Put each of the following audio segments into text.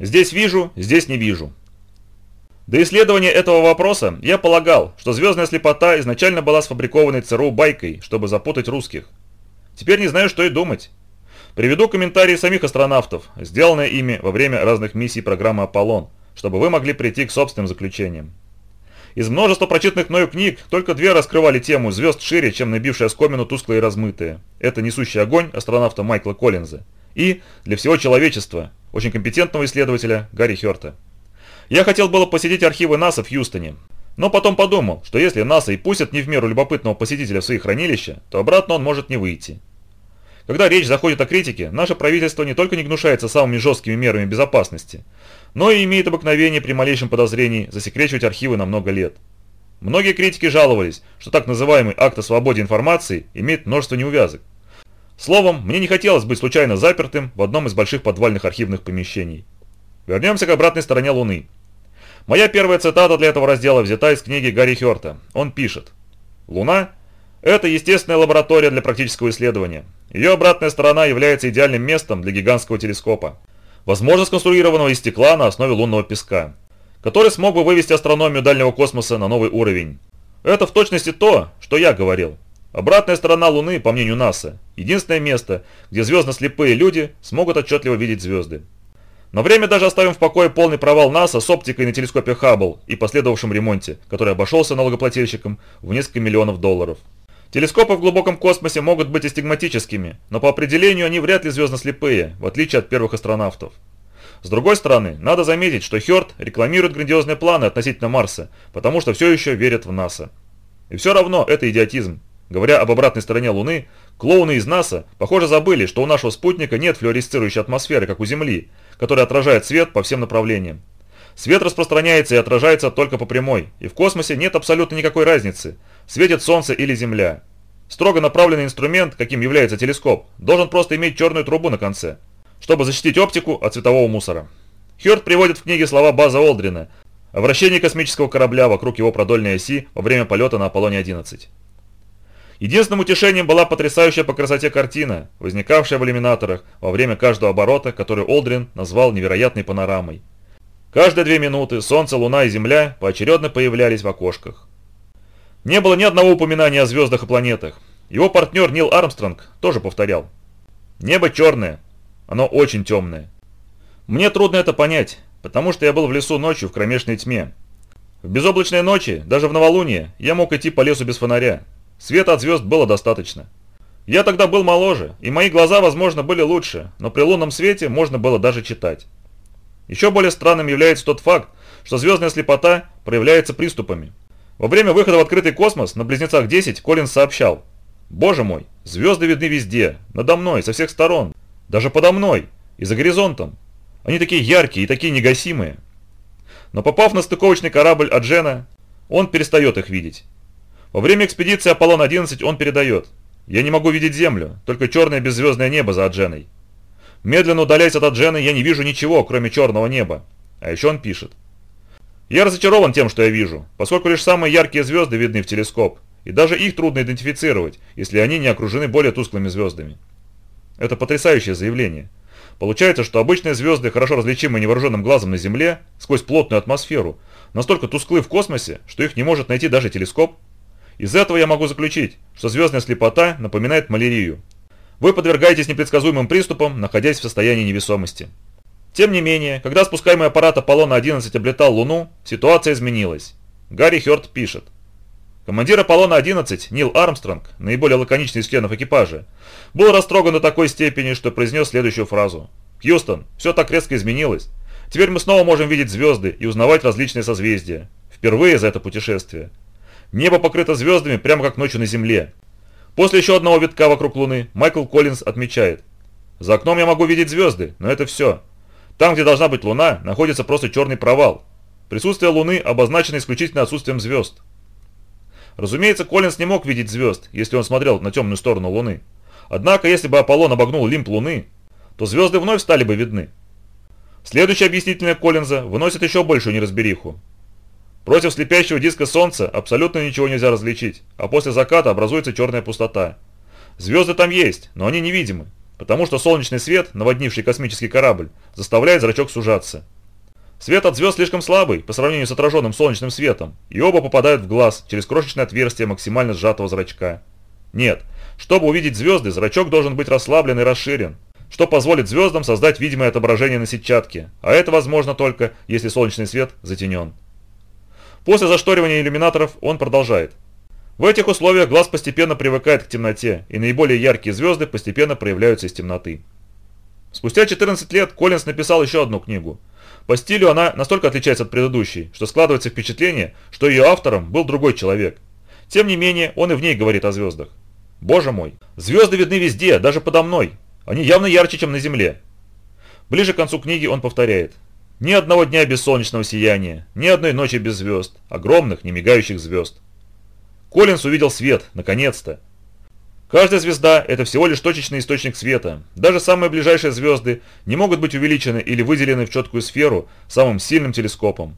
Здесь вижу, здесь не вижу. До исследования этого вопроса я полагал, что звездная слепота изначально была сфабрикованной ЦРУ байкой, чтобы запутать русских. Теперь не знаю, что и думать. Приведу комментарии самих астронавтов, сделанные ими во время разных миссий программы «Аполлон», чтобы вы могли прийти к собственным заключениям. Из множества прочитанных мною книг только две раскрывали тему звезд шире, чем набившая скомину тусклые и размытые. Это «Несущий огонь» астронавта Майкла Коллинза и «Для всего человечества» очень компетентного исследователя Гарри Хёрта. Я хотел было посетить архивы НАСА в Хьюстоне, но потом подумал, что если НАСА и пустят не в меру любопытного посетителя в свои хранилища, то обратно он может не выйти. Когда речь заходит о критике, наше правительство не только не гнушается самыми жесткими мерами безопасности, но и имеет обыкновение при малейшем подозрении засекречивать архивы на много лет. Многие критики жаловались, что так называемый акт о свободе информации имеет множество неувязок. Словом, мне не хотелось быть случайно запертым в одном из больших подвальных архивных помещений. Вернемся к обратной стороне Луны. Моя первая цитата для этого раздела взята из книги Гарри Хёрта. Он пишет. «Луна – это естественная лаборатория для практического исследования. Ее обратная сторона является идеальным местом для гигантского телескопа, возможно сконструированного из стекла на основе лунного песка, который смог бы вывести астрономию дальнего космоса на новый уровень. Это в точности то, что я говорил. Обратная сторона Луны, по мнению НАСА, единственное место, где звездно-слепые люди смогут отчетливо видеть звезды. На время даже оставим в покое полный провал НАСА с оптикой на телескопе Хаббл и последовавшем ремонте, который обошелся налогоплательщикам в несколько миллионов долларов. Телескопы в глубоком космосе могут быть астигматическими, но по определению они вряд ли звездно-слепые, в отличие от первых астронавтов. С другой стороны, надо заметить, что Хёрд рекламирует грандиозные планы относительно Марса, потому что все еще верят в НАСА. И все равно это идиотизм. Говоря об обратной стороне Луны, клоуны из НАСА, похоже, забыли, что у нашего спутника нет флюоресцирующей атмосферы, как у Земли, которая отражает свет по всем направлениям. Свет распространяется и отражается только по прямой, и в космосе нет абсолютно никакой разницы, светит Солнце или Земля. Строго направленный инструмент, каким является телескоп, должен просто иметь черную трубу на конце, чтобы защитить оптику от цветового мусора. Хёрд приводит в книге слова База Олдрина о вращении космического корабля вокруг его продольной оси во время полета на Аполлоне-11. Единственным утешением была потрясающая по красоте картина, возникавшая в иллюминаторах во время каждого оборота, который Олдрин назвал невероятной панорамой. Каждые две минуты Солнце, Луна и Земля поочередно появлялись в окошках. Не было ни одного упоминания о звездах и планетах. Его партнер Нил Армстронг тоже повторял. Небо черное. Оно очень темное. Мне трудно это понять, потому что я был в лесу ночью в кромешной тьме. В безоблачной ночи, даже в новолуние, я мог идти по лесу без фонаря. Света от звезд было достаточно. Я тогда был моложе, и мои глаза, возможно, были лучше, но при лунном свете можно было даже читать. Еще более странным является тот факт, что звездная слепота проявляется приступами. Во время выхода в открытый космос на Близнецах 10 Коллинз сообщал «Боже мой, звезды видны везде, надо мной, со всех сторон, даже подо мной и за горизонтом. Они такие яркие и такие негасимые». Но попав на стыковочный корабль Аджена, он перестает их видеть. Во время экспедиции Аполлон-11 он передает «Я не могу видеть Землю, только черное беззвездное небо за Адженой». Медленно удаляясь от Аджены, я не вижу ничего, кроме черного неба. А еще он пишет. Я разочарован тем, что я вижу, поскольку лишь самые яркие звезды видны в телескоп, и даже их трудно идентифицировать, если они не окружены более тусклыми звездами. Это потрясающее заявление. Получается, что обычные звезды, хорошо различимые невооруженным глазом на Земле, сквозь плотную атмосферу, настолько тусклы в космосе, что их не может найти даже телескоп. Из этого я могу заключить, что звездная слепота напоминает малярию, вы подвергаетесь непредсказуемым приступам, находясь в состоянии невесомости. Тем не менее, когда спускаемый аппарат Аполлона-11 облетал Луну, ситуация изменилась. Гарри Хёрд пишет. Командир Аполлона-11 Нил Армстронг, наиболее лаконичный из членов экипажа, был растроган до такой степени, что произнес следующую фразу. «Хьюстон, все так резко изменилось. Теперь мы снова можем видеть звезды и узнавать различные созвездия. Впервые за это путешествие. Небо покрыто звездами прямо как ночью на Земле. После еще одного витка вокруг Луны Майкл Коллинз отмечает. «За окном я могу видеть звезды, но это все. Там, где должна быть Луна, находится просто черный провал. Присутствие Луны обозначено исключительно отсутствием звезд». Разумеется, Коллинз не мог видеть звезд, если он смотрел на темную сторону Луны. Однако, если бы Аполлон обогнул лимб Луны, то звезды вновь стали бы видны. Следующее объяснительное Коллинза выносит еще большую неразбериху. Против слепящего диска Солнца абсолютно ничего нельзя различить, а после заката образуется черная пустота. Звезды там есть, но они невидимы. потому что солнечный свет, наводнивший космический корабль, заставляет зрачок сужаться. Свет от звезд слишком слабый по сравнению с отраженным солнечным светом, и оба попадают в глаз через крошечное отверстие максимально сжатого зрачка. Нет, чтобы увидеть звезды, зрачок должен быть расслаблен и расширен, что позволит звездам создать видимое отображение на сетчатке, а это возможно только, если солнечный свет затенен. После зашторивания иллюминаторов он продолжает. В этих условиях глаз постепенно привыкает к темноте, и наиболее яркие звезды постепенно проявляются из темноты. Спустя 14 лет Коллинз написал еще одну книгу. По стилю она настолько отличается от предыдущей, что складывается впечатление, что ее автором был другой человек. Тем не менее, он и в ней говорит о звездах. Боже мой, звезды видны везде, даже подо мной. Они явно ярче, чем на Земле. Ближе к концу книги он повторяет. Ни одного дня без солнечного сияния, ни одной ночи без звезд, огромных, не мигающих звезд. Коллинс увидел свет, наконец-то. Каждая звезда – это всего лишь точечный источник света. Даже самые ближайшие звезды не могут быть увеличены или выделены в четкую сферу самым сильным телескопом.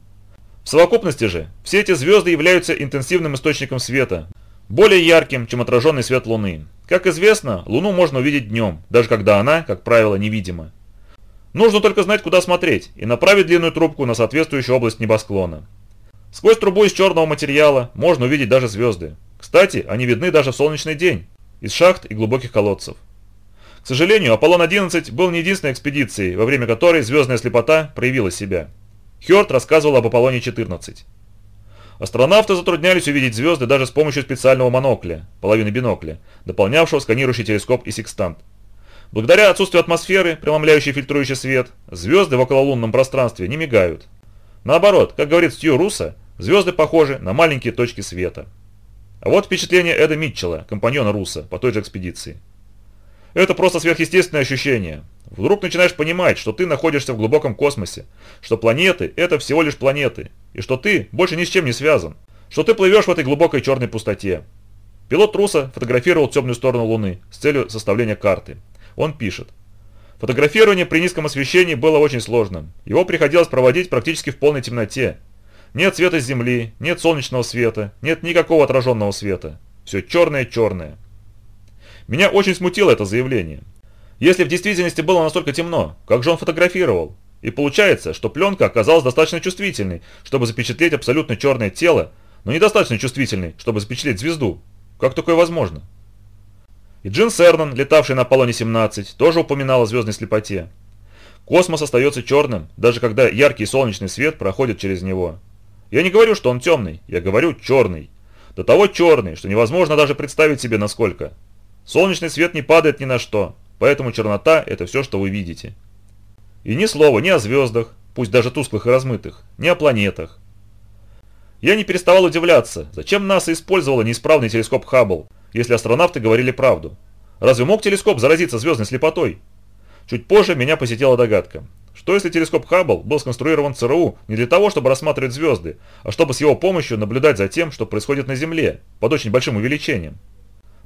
В совокупности же, все эти звезды являются интенсивным источником света, более ярким, чем отраженный свет Луны. Как известно, Луну можно увидеть днем, даже когда она, как правило, невидима. Нужно только знать, куда смотреть, и направить длинную трубку на соответствующую область небосклона. Сквозь трубу из черного материала можно увидеть даже звезды. Кстати, они видны даже в солнечный день, из шахт и глубоких колодцев. К сожалению, Аполлон-11 был не единственной экспедицией, во время которой звездная слепота проявила себя. Хёрд рассказывал об Аполлоне-14. Астронавты затруднялись увидеть звезды даже с помощью специального монокля, половины бинокля, дополнявшего сканирующий телескоп и секстант. Благодаря отсутствию атмосферы, преломляющей фильтрующий свет, звезды в окололунном пространстве не мигают. Наоборот, как говорит Стью Руссо, Звезды похожи на маленькие точки света. А вот впечатление Эда Митчелла, компаньона Руса, по той же экспедиции. Это просто сверхъестественное ощущение. Вдруг начинаешь понимать, что ты находишься в глубоком космосе, что планеты – это всего лишь планеты, и что ты больше ни с чем не связан, что ты плывешь в этой глубокой черной пустоте. Пилот Руса фотографировал темную сторону Луны с целью составления карты. Он пишет. Фотографирование при низком освещении было очень сложным. Его приходилось проводить практически в полной темноте, нет света с Земли, нет солнечного света, нет никакого отраженного света. Все черное-черное. Меня очень смутило это заявление. Если в действительности было настолько темно, как же он фотографировал? И получается, что пленка оказалась достаточно чувствительной, чтобы запечатлеть абсолютно черное тело, но недостаточно чувствительной, чтобы запечатлеть звезду. Как такое возможно? И Джин Сернан, летавший на Аполлоне-17, тоже упоминал о звездной слепоте. Космос остается черным, даже когда яркий солнечный свет проходит через него. Я не говорю, что он темный, я говорю черный. До того черный, что невозможно даже представить себе насколько. Солнечный свет не падает ни на что, поэтому чернота – это все, что вы видите. И ни слова ни о звездах, пусть даже тусклых и размытых, ни о планетах. Я не переставал удивляться, зачем НАСА использовала неисправный телескоп Хаббл, если астронавты говорили правду. Разве мог телескоп заразиться звездной слепотой? Чуть позже меня посетила догадка. Что если телескоп Хаббл был сконструирован ЦРУ не для того, чтобы рассматривать звезды, а чтобы с его помощью наблюдать за тем, что происходит на Земле, под очень большим увеличением?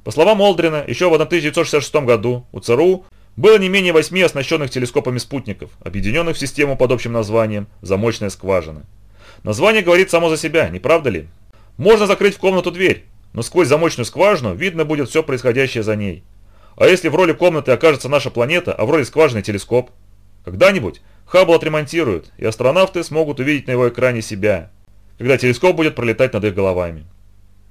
По словам Олдрина, еще в 1966 году у ЦРУ было не менее восьми оснащенных телескопами спутников, объединенных в систему под общим названием «Замочная скважина». Название говорит само за себя, не правда ли? Можно закрыть в комнату дверь, но сквозь замочную скважину видно будет все происходящее за ней. А если в роли комнаты окажется наша планета, а в роли скважины телескоп? Когда-нибудь Хаббл отремонтируют, и астронавты смогут увидеть на его экране себя, когда телескоп будет пролетать над их головами.